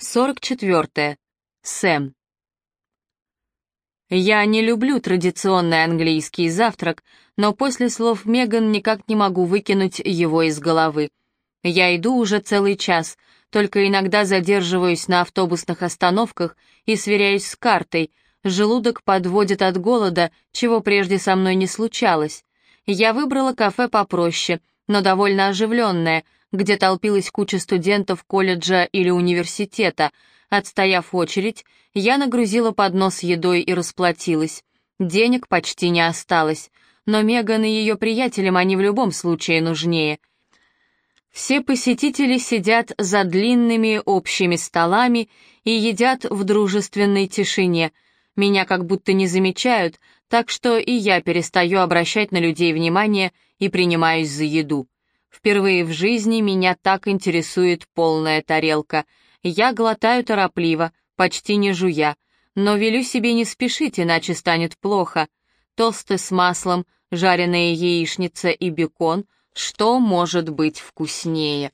44. Сэм. Я не люблю традиционный английский завтрак, но после слов Меган никак не могу выкинуть его из головы. Я иду уже целый час, только иногда задерживаюсь на автобусных остановках и сверяюсь с картой. Желудок подводит от голода, чего прежде со мной не случалось. Я выбрала кафе попроще, но довольно оживленное — где толпилась куча студентов колледжа или университета. Отстояв очередь, я нагрузила поднос едой и расплатилась. Денег почти не осталось, но Меган и ее приятелям они в любом случае нужнее. Все посетители сидят за длинными общими столами и едят в дружественной тишине. Меня как будто не замечают, так что и я перестаю обращать на людей внимание и принимаюсь за еду. Впервые в жизни меня так интересует полная тарелка. Я глотаю торопливо, почти не жуя, но велю себе не спешить, иначе станет плохо. Тосты с маслом, жареная яичница и бекон — что может быть вкуснее?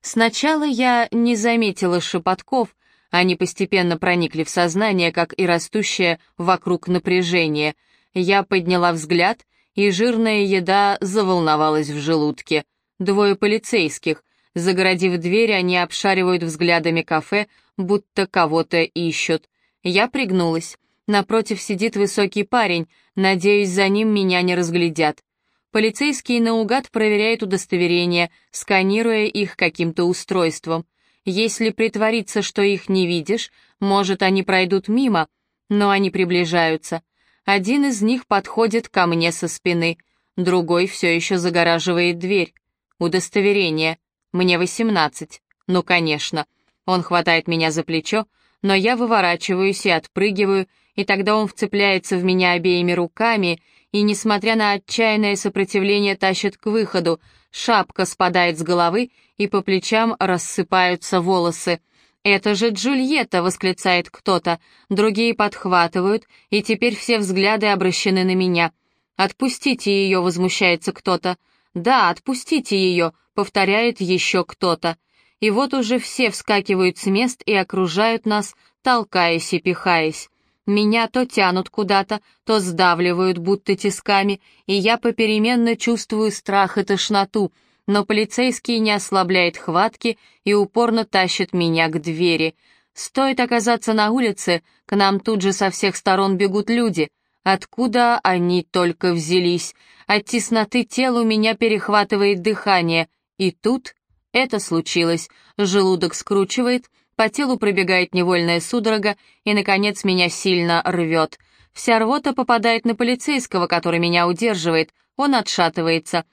Сначала я не заметила шепотков, они постепенно проникли в сознание, как и растущее вокруг напряжение. Я подняла взгляд, и жирная еда заволновалась в желудке. Двое полицейских. Загородив дверь, они обшаривают взглядами кафе, будто кого-то ищут. Я пригнулась. Напротив сидит высокий парень, надеюсь, за ним меня не разглядят. Полицейские наугад проверяют удостоверения, сканируя их каким-то устройством. Если притвориться, что их не видишь, может, они пройдут мимо, но они приближаются. Один из них подходит ко мне со спины, другой все еще загораживает дверь. Удостоверение. Мне восемнадцать. Ну, конечно. Он хватает меня за плечо, но я выворачиваюсь и отпрыгиваю, и тогда он вцепляется в меня обеими руками и, несмотря на отчаянное сопротивление, тащит к выходу. Шапка спадает с головы, и по плечам рассыпаются волосы. «Это же Джульетта!» — восклицает кто-то. Другие подхватывают, и теперь все взгляды обращены на меня. «Отпустите ее!» — возмущается кто-то. «Да, отпустите ее», — повторяет еще кто-то. И вот уже все вскакивают с мест и окружают нас, толкаясь и пихаясь. Меня то тянут куда-то, то сдавливают будто тисками, и я попеременно чувствую страх и тошноту, но полицейский не ослабляет хватки и упорно тащит меня к двери. Стоит оказаться на улице, к нам тут же со всех сторон бегут люди — Откуда они только взялись? От тесноты тел у меня перехватывает дыхание. И тут это случилось. Желудок скручивает, по телу пробегает невольная судорога, и, наконец, меня сильно рвет. Вся рвота попадает на полицейского, который меня удерживает. Он отшатывается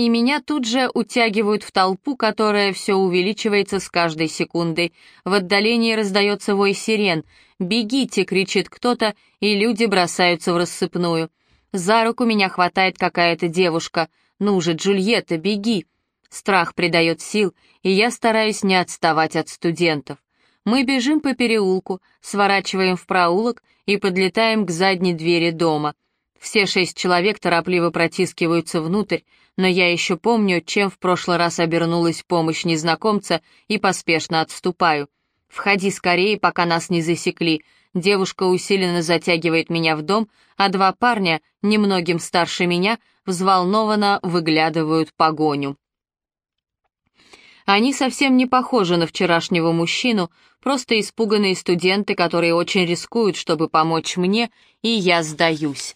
и меня тут же утягивают в толпу, которая все увеличивается с каждой секундой. В отдалении раздается вой сирен. «Бегите!» — кричит кто-то, и люди бросаются в рассыпную. За руку меня хватает какая-то девушка. «Ну же, Джульетта, беги!» Страх придает сил, и я стараюсь не отставать от студентов. Мы бежим по переулку, сворачиваем в проулок и подлетаем к задней двери дома. Все шесть человек торопливо протискиваются внутрь, но я еще помню, чем в прошлый раз обернулась помощь незнакомца и поспешно отступаю. «Входи скорее, пока нас не засекли». Девушка усиленно затягивает меня в дом, а два парня, немногим старше меня, взволнованно выглядывают погоню. Они совсем не похожи на вчерашнего мужчину, просто испуганные студенты, которые очень рискуют, чтобы помочь мне, и я сдаюсь.